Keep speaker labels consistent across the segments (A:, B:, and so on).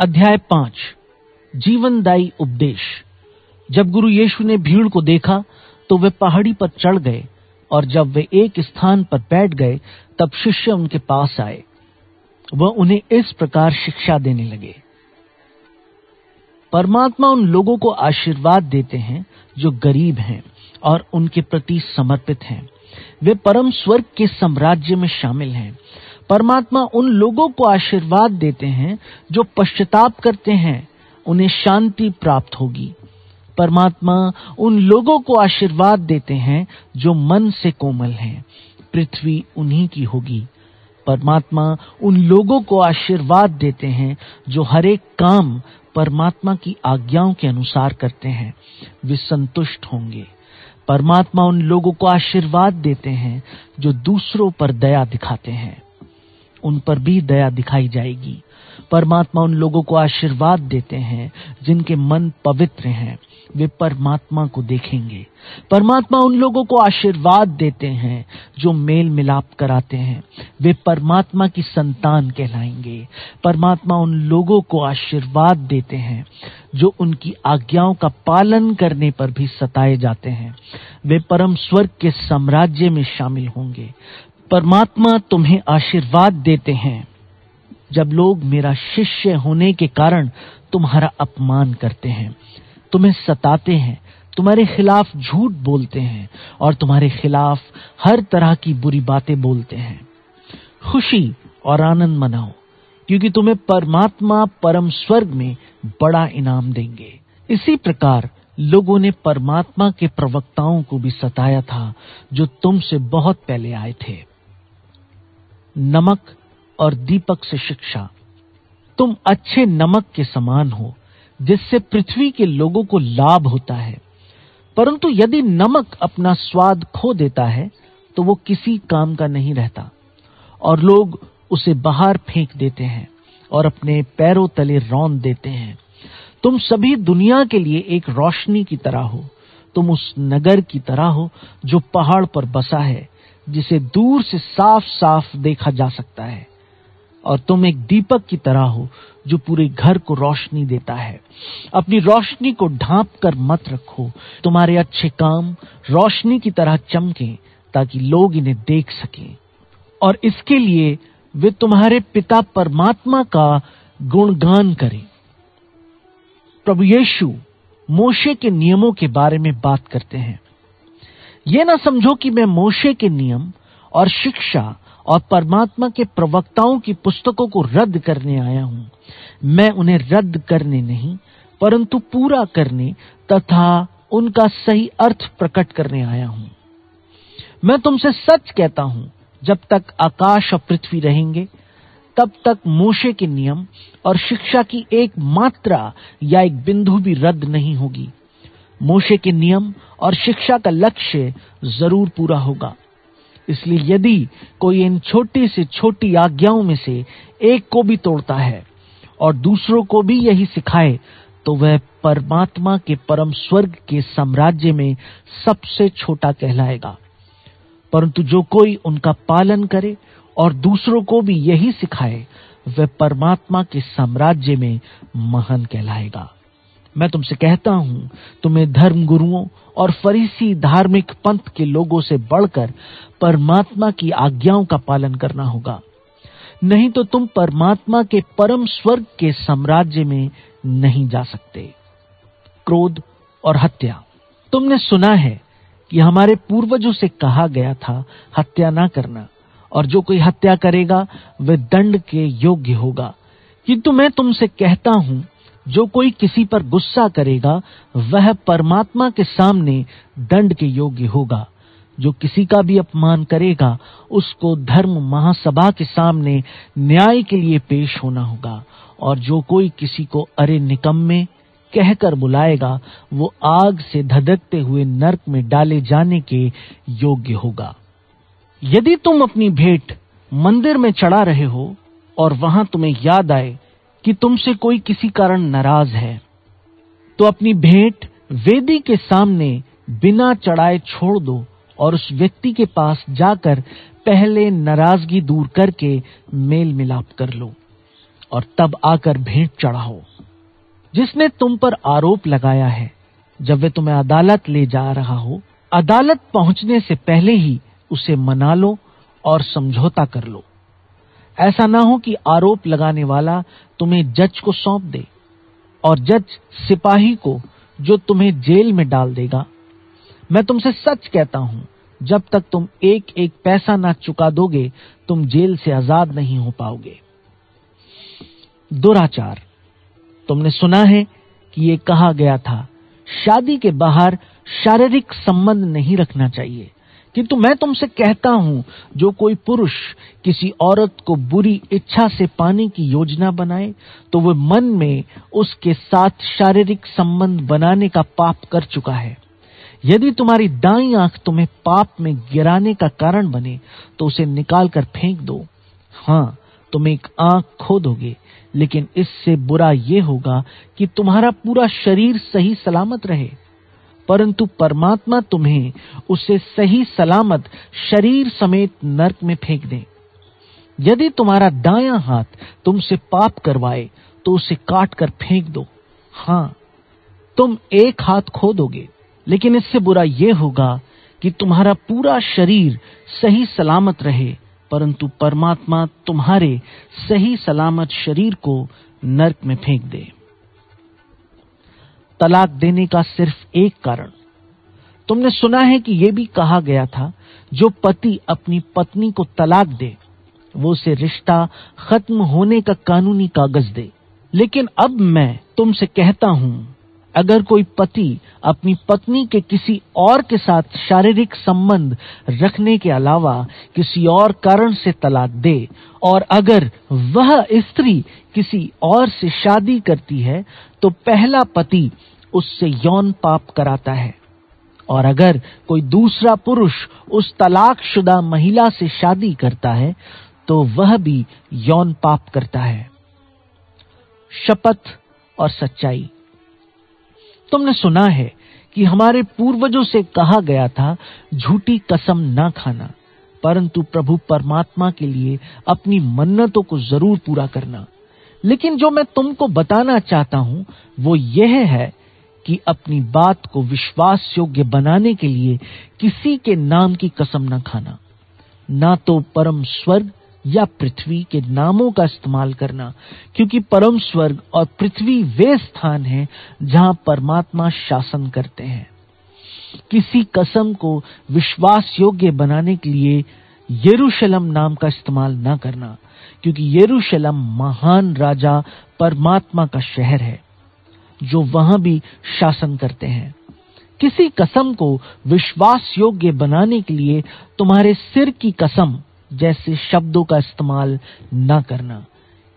A: अध्याय पाँच, जीवनदायी उपदेश। जब गुरु यीशु ने भीड़ को देखा तो वे पहाड़ी पर चढ़ गए और जब वे एक स्थान पर बैठ गए, तब शिष्य उनके पास आए। वह उन्हें इस प्रकार शिक्षा देने लगे। परमात्मा उन लोगों को आशीर्वाद देते हैं जो गरीब हैं और उनके प्रति समर्पित हैं। वे परम स्वर्ग के साम्राज्य में शामिल हैं। परमात्मा उन लोगों को आशीर्वाद देते हैं जो पश्चाताप करते हैं, उन्हें शांति प्राप्त होगी। परमात्मा उन लोगों को आशीर्वाद देते हैं जो मन से कोमल हैं। पृथ्वी उन्हीं की होगी। परमात्मा उन लोगों को आशीर्वाद देते हैं जो हर एक काम परमात्मा की आज्ञाओं के अनुसार करते हैं। वे संतुष्ट होंगे। परमात्मा उन लोगों को आशीर्वाद देते हैं जो दूसरों पर दया दिखाते हैं। उन पर भी दया दिखाई जाएगी। परमात्मा उन लोगों को आशीर्वाद देते हैं, जिनके मन पवित्र हैं। वे परमात्मा को देखेंगे। परमात्मा उन लोगों को आशीर्वाद देते हैं, जो मेल मिलाप कराते हैं। वे परमात्मा की संतान कहलाएँगे। परमात्मा उन लोगों को आशीर्वाद देते हैं, जो उनकी आज्ञाओं का पालन करने पर भी सताए जाते हैं। वे परम स्वर्ग के साम्राज्य में शामिल होंगे। परमात्मा तुम्हें आशीर्वाद देते हैं। जब लोग मेरा शिष्य होने के कारण तुम्हारा अपमान करते हैं, तुम्हें सताते हैं, तुम्हारे खिलाफ झूठ बोलते हैं और तुम्हारे खिलाफ हर तरह की बुरी बातें बोलते हैं। खुशी और आनंद मनाओ, क्योंकि तुम्हें परमात्मा परम स्वर्ग में बड़ा इनाम देंगे। इसी प्रकार लोगों ने परमात्मा के प्रवक्ताओं को भी सताया था, जो तुमसे बहुत पहले आए थे। नमक और दीपक से शिक्षा। तुम अच्छे नमक के समान हो, जिससे पृथ्वी के लोगों को लाभ होता है। परंतु यदि नमक अपना स्वाद खो देता है तो वो किसी काम का नहीं रहता, और लोग उसे बाहर फेंक देते हैं और अपने पैरों तले रौन देते हैं। तुम सभी दुनिया के लिए एक रोशनी की तरह हो, तुम उस नगर की तरह हो जो पहाड़ पर बसा है जिसे दूर से साफ़ साफ़ देखा जा सकता है। और तुम एक दीपक की तरह हो, जो पूरे घर को रोशनी देता है। अपनी रोशनी को ढांप कर मत रखो। तुम्हारे अच्छे काम रोशनी की तरह चमके, ताकि लोग इन्हें देख सकें। और इसके लिए वे तुम्हारे पिता परमात्मा का गुणगान करें। प्रभु यीशु, मोशे के नियमों के बारे में बात करते हैं। ये ना समझो कि मैं मोशे के नियम और शिक्षा और परमात्मा के प्रवक्ताओं की पुस्तकों को रद्द करने आया हूँ। मैं उन्हें रद्द करने नहीं, परंतु पूरा करने तथा उनका सही अर्थ प्रकट करने आया हूँ। मैं तुमसे सच कहता हूँ, जब तक आकाश और पृथ्वी रहेंगे, तब तक मोशे के नियम और शिक्षा की एक मात्रा या एक बिंदु भी रद्द नहीं होगी। मोशे के नियम और शिक्षा का लक्ष्य ज़रूर पूरा होगा। इसलिए यदि कोई इन छोटी से छोटी आज्ञाओं में से एक को भी तोड़ता है और दूसरों को भी यही सिखाए तो वह परमात्मा के परम स्वर्ग के साम्राज्य में सबसे छोटा कहलाएगा। परंतु जो कोई उनका पालन करे और दूसरों को भी यही सिखाए, वह परमात्मा के साम्राज्य में महान कहलाएगा। मैं तुमसे कहता हूँ, तुम्हें धर्म गुरुओं और फरीसी धार्मिक पंथ के लोगों से बढ़कर परमात्मा की आज्ञाओं का पालन करना होगा। नहीं तो तुम परमात्मा के परम स्वर्ग के साम्राज्य में नहीं जा सकते। क्रोध और हत्या। तुमने सुना है कि हमारे पूर्वजों से कहा गया था, हत्या ना करना, और जो कोई हत्या करेगा, वह दंड के योग्य होगा। किंतु मैं तुमसे कहता हूँ जो कोई किसी पर गुस्सा करेगा, वह परमात्मा के सामने दंड के योग्य होगा। जो किसी का भी अपमान करेगा, उसको धर्म महासभा के सामने न्याय के लिए पेश होना होगा। और जो कोई किसी को अरे निकम्मे कहकर बुलाएगा, वो आग से धधकते हुए नरक में डाले जाने के योग्य होगा। यदि तुम अपनी भेंट मंदिर में चढ़ा रहे हो और वहाँ तुम्हें याद आए कि तुमसे कोई किसी कारण नाराज़ है तो अपनी भेंट वेदी के सामने बिना चढ़ाए छोड़ दो और उस व्यक्ति के पास जाकर पहले नाराज़गी दूर करके मेल मिलाप कर लो और तब आकर भेंट चढ़ाओ जिसने तुम पर आरोप लगाया है, जब वे तुम्हें अदालत ले जा रहा हो। अदालत पहुँचने से पहले ही उसे मना लो और समझौता कर लो। ऐसा ना हो कि आरोप लगाने वाला तुम्हें जज को सौंप दे और जज सिपाही को जो तुम्हें जेल में डाल देगा। मैं तुमसे सच कहता हूँ, जब तक तुम एक एक पैसा ना चुका दोगे, तुम जेल से आज़ाद नहीं हो पाओगे। दुराचार, तुमने सुना है कि ये कहा गया था, शादी के बाहर शारीरिक संबंध नहीं रखना चाहिए। किंतु मैं तुमसे कहता हूँ, जो कोई पुरुष किसी औरत को बुरी इच्छा से पाने की योजना बनाए तो वह मन में उसके साथ शारीरिक संबंध बनाने का पाप कर चुका है। यदि तुम्हारी दाई आँख तुम्हें पाप में गिराने का कारण बने तो उसे निकाल कर फेंक दो। हाँ, तुम एक आँख खो दोगे लेकिन इससे बुरा यह होगा कि तुम्हारा पूरा शरीर सही सलामत रहे। परंतु परमात्मा तुम्हें उसे सही सलामत शरीर समेत नरक में फेंक दे। यदि तुम्हारा दाया हाथ तुमसे पाप करवाए तो उसे काट कर फेंक दो। हाँ, तुम एक हाथ खो दोगे लेकिन इससे बुरा यह होगा कि तुम्हारा पूरा शरीर सही सलामत रहे, परंतु परमात्मा तुम्हारे सही सलामत शरीर को नरक में फेंक दे। तलाक देने का सिर्फ़ एक कारण। तुमने सुना है कि यह भी कहा गया था, जो पति अपनी पत्नी को तलाक दे, वो उसे रिश्ता खत्म होने का कानूनी कागज़ दे। लेकिन अब मैं तुमसे कहता हूँ, अगर कोई पति अपनी पत्नी के किसी और के साथ शारीरिक संबंध रखने के अलावा किसी और कारण से तलाक दे, और अगर वह स्त्री किसी और से शादी करती है तो पहला पति उससे यौन पाप कराता है। और अगर कोई दूसरा पुरुष उस तलाकशुदा महिला से शादी करता है तो वह भी यौन पाप करता है। शपथ और सच्चाई। तुमने सुना है कि हमारे पूर्वजों से कहा गया था, झूठी कसम ना खाना, परंतु प्रभु परमात्मा के लिए अपनी मन्नतों को ज़रूर पूरा करना। लेकिन जो मैं तुमको बताना चाहता हूँ, वो यह है कि अपनी बात को विश्वास योग्य बनाने के लिए किसी के नाम की कसम न खाना। ना तो परम स्वर्ग या पृथ्वी के नामों का इस्तेमाल करना, क्योंकि परम स्वर्ग और पृथ्वी वे स्थान हैं जहाँ परमात्मा शासन करते हैं। किसी कसम को विश्वास योग्य बनाने के लिए यरूशलम नाम का इस्तेमाल न करना क्योंकि यरूशलम महान राजा परमात्मा का शहर है, जो वहाँ भी शासन करते हैं। किसी कसम को विश्वास योग्य बनाने के लिए तुम्हारे सिर की कसम जैसे शब्दों का इस्तेमाल न करना,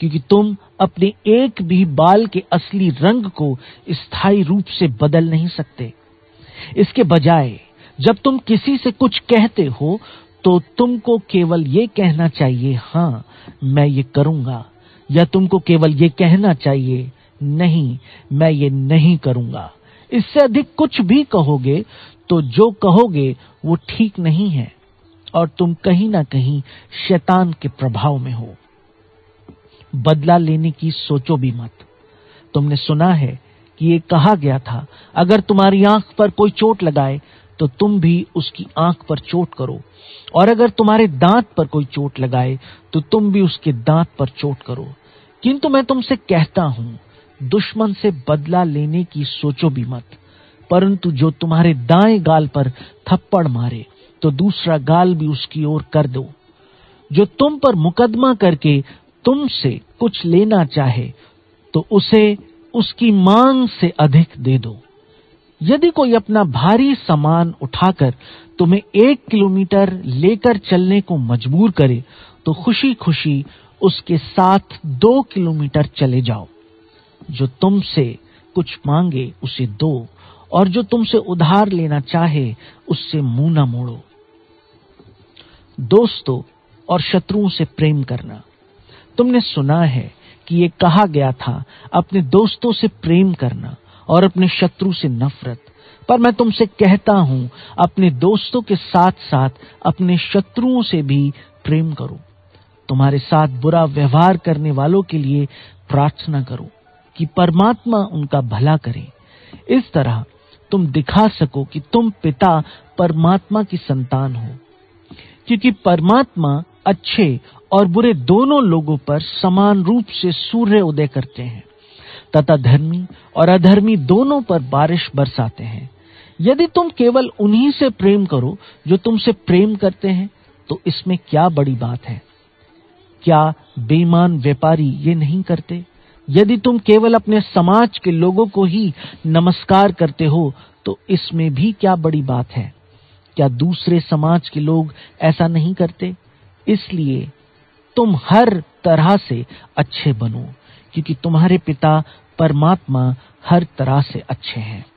A: क्योंकि तुम अपने एक भी बाल के असली रंग को स्थायी रूप से बदल नहीं सकते। इसके बजाय, जब तुम किसी से कुछ कहते हो तो तुमको केवल ये कहना चाहिए, हाँ, मैं ये करूँगा। या तुमको केवल ये कहना चाहिए, नहीं, मैं ये नहीं करूँगा। इससे अधिक कुछ भी कहोगे तो जो कहोगे, वो ठीक नहीं है, और तुम कहीं ना कहीं शैतान के प्रभाव में हो। बदला लेने की सोचो भी मत। तुमने सुना है कि ये कहा गया था, अगर तुम्हारी आँख पर कोई चोट लगाए तो तुम भी उसकी आँख पर चोट करो। और अगर तुम्हारे दांत पर कोई चोट लगाए तो तुम भी उसके दांत पर चोट करो। किंतु मैं तुमसे कहता हूँ, दुश्मन से बदला लेने की सोचो भी मत। परंतु जो तुम्हारे दाएँ गाल पर थप्पड़ मारे तो दूसरा गाल भी उसकी ओर कर दो। जो तुम पर मुकदमा करके तुमसे कुछ लेना चाहे तो उसे उसकी मांग से अधिक दे दो। यदि कोई अपना भारी सामान उठाकर तुम्हें एक किलोमीटर लेकर चलने को मजबूर करे तो खुशी खुशी उसके साथ दो किलोमीटर चले जाओ। जो तुमसे कुछ मांगे, उसे दो, और जो तुमसे उधार लेना चाहे, उससे मुँह न मोड़ो। दोस्तों और शत्रुओं से प्रेम करना। तुमने सुना है कि ये कहा गया था, अपने दोस्तों से प्रेम करना। और अपने शत्रु से नफरत। पर मैं तुमसे कहता हूँ, अपने दोस्तों के साथ साथ अपने शत्रुओं से भी प्रेम करो। तुम्हारे साथ बुरा व्यवहार करने वालों के लिए प्रार्थना करो कि परमात्मा उनका भला करे। इस तरह तुम दिखा सको कि तुम पिता परमात्मा की संतान हो। क्योंकि परमात्मा अच्छे और बुरे दोनों लोगों पर समान रूप से सूर्य उदय करते हैं। तथा धर्मी और अधर्मी दोनों पर बारिश बरसाते हैं। यदि तुम केवल उन्हीं से प्रेम करो जो तुमसे प्रेम करते हैं तो इसमें क्या बड़ी बात है? क्या बेईमान व्यापारी ये नहीं करते? यदि तुम केवल अपने समाज के लोगों को ही नमस्कार करते हो तो इसमें भी क्या बड़ी बात है? क्या दूसरे समाज के लोग ऐसा नहीं करते? इसलिए तुम हर तरह से अच्छे बनो, क्योंकि तुम्हारे पिता परमात्मा हर तरह से अच्छे हैं।